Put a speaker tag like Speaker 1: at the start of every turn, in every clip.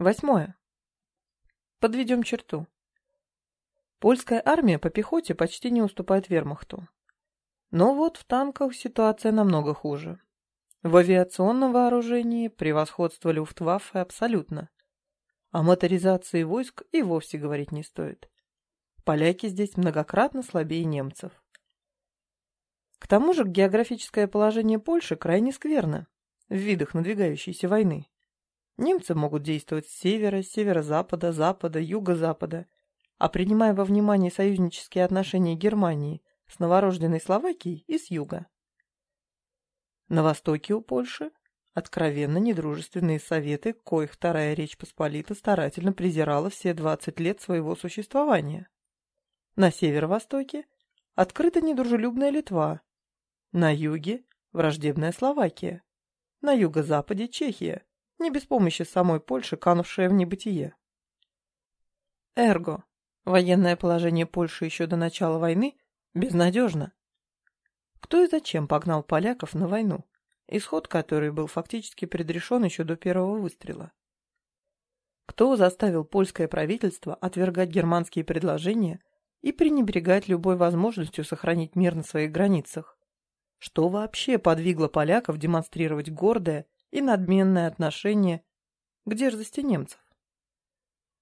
Speaker 1: Восьмое. Подведем черту. Польская армия по пехоте почти не уступает вермахту. Но вот в танках ситуация намного хуже. В авиационном вооружении превосходство Люфтваффе абсолютно. О моторизации войск и вовсе говорить не стоит. Поляки здесь многократно слабее немцев. К тому же географическое положение Польши крайне скверно в видах надвигающейся войны. Немцы могут действовать с севера, северо-запада, запада, юго-запада, а принимая во внимание союзнические отношения Германии с новорожденной Словакией и с юга. На востоке у Польши откровенно недружественные советы, коих Вторая Речь Посполита старательно презирала все 20 лет своего существования. На северо-востоке открыта недружелюбная Литва, на юге – враждебная Словакия. На юго-западе – Чехия, не без помощи самой Польши, канувшая в небытие. Эрго. Военное положение Польши еще до начала войны безнадежно. Кто и зачем погнал поляков на войну, исход которой был фактически предрешен еще до первого выстрела? Кто заставил польское правительство отвергать германские предложения и пренебрегать любой возможностью сохранить мир на своих границах? Что вообще подвигло поляков демонстрировать гордое и надменное отношение к дерзости немцев?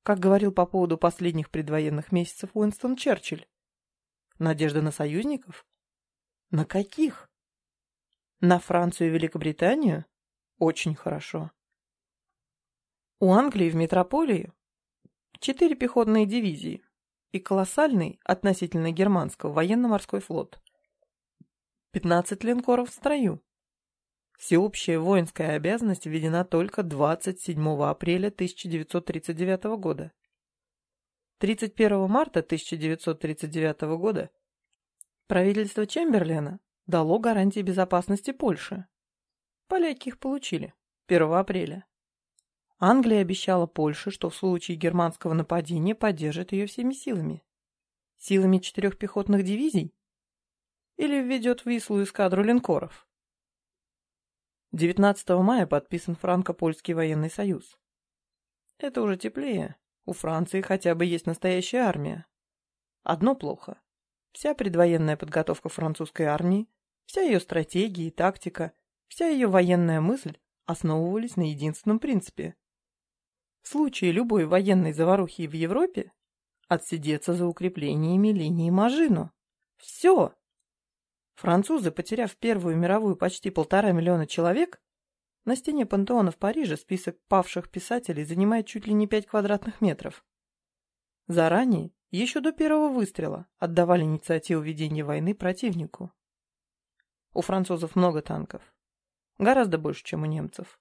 Speaker 1: Как говорил по поводу последних предвоенных месяцев Уинстон Черчилль, надежда на союзников? На каких? На Францию и Великобританию? Очень хорошо. У Англии в метрополии четыре пехотные дивизии и колоссальный относительно германского военно-морской флот. 15 линкоров в строю. Всеобщая воинская обязанность введена только 27 апреля 1939 года. 31 марта 1939 года правительство Чемберлена дало гарантии безопасности Польши. Поляки их получили 1 апреля. Англия обещала Польше, что в случае германского нападения поддержит ее всеми силами. Силами четырех пехотных дивизий или введет в Вислу эскадру линкоров. 19 мая подписан Франко-Польский военный союз. Это уже теплее. У Франции хотя бы есть настоящая армия. Одно плохо. Вся предвоенная подготовка французской армии, вся ее стратегия и тактика, вся ее военная мысль основывались на единственном принципе. В случае любой военной заварухи в Европе отсидеться за укреплениями линии Мажино. Все! Французы, потеряв Первую мировую почти полтора миллиона человек, на стене пантеона в Париже список павших писателей занимает чуть ли не пять квадратных метров. Заранее, еще до первого выстрела, отдавали инициативу ведения войны противнику. У французов много танков. Гораздо больше, чем у немцев.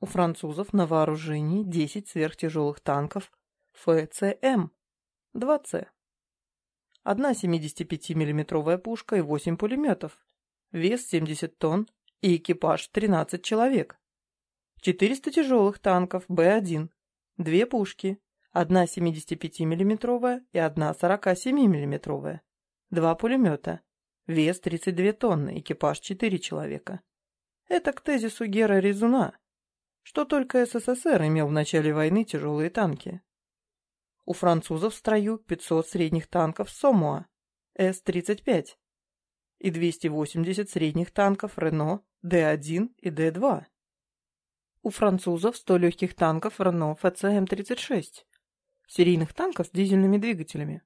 Speaker 1: У французов на вооружении 10 сверхтяжелых танков ФЦМ 2С одна 75-миллиметровая пушка и 8 пулеметов, вес 70 тонн и экипаж 13 человек. 400 тяжелых танков Б-1, две пушки, одна 75-миллиметровая и одна 47-миллиметровая, два пулемета, вес 32 тонны, экипаж 4 человека. Это к тезису Гера Резуна, что только СССР имел в начале войны тяжелые танки. У французов в строю 500 средних танков Сомуа С-35 и 280 средних танков Рено Д-1 и Д-2. У французов 100 легких танков Рено ФЦМ-36, серийных танков с дизельными двигателями,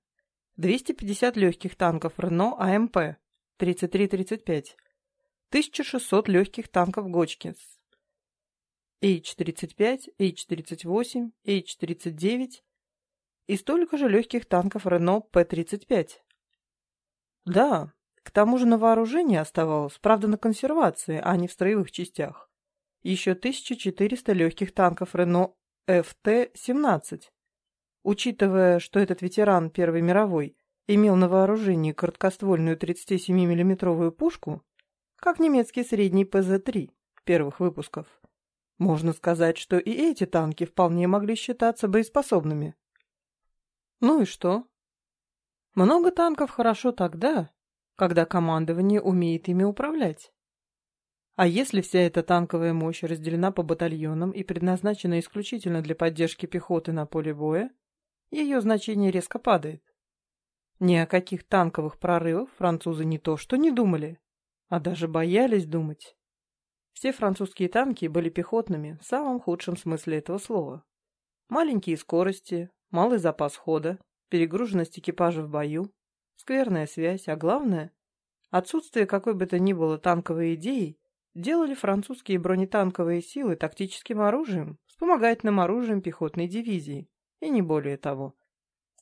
Speaker 1: 250 легких танков Рено АМП 33-35, 1600 легких танков Гочкинс, H-35, H-38, H-39 и столько же легких танков Рено П-35. Да, к тому же на вооружении оставалось, правда на консервации, а не в строевых частях. Еще 1400 легких танков Рено ФТ-17. Учитывая, что этот ветеран Первой мировой имел на вооружении короткоствольную 37 миллиметровую пушку, как немецкий средний ПЗ-3 первых выпусков, можно сказать, что и эти танки вполне могли считаться боеспособными. Ну и что? Много танков хорошо тогда, когда командование умеет ими управлять. А если вся эта танковая мощь разделена по батальонам и предназначена исключительно для поддержки пехоты на поле боя, ее значение резко падает. Ни о каких танковых прорывах французы не то что не думали, а даже боялись думать. Все французские танки были пехотными в самом худшем смысле этого слова. Маленькие скорости, малый запас хода, перегруженность экипажа в бою, скверная связь, а главное, отсутствие какой бы то ни было танковой идеи делали французские бронетанковые силы тактическим оружием, вспомогательным оружием пехотной дивизии, и не более того.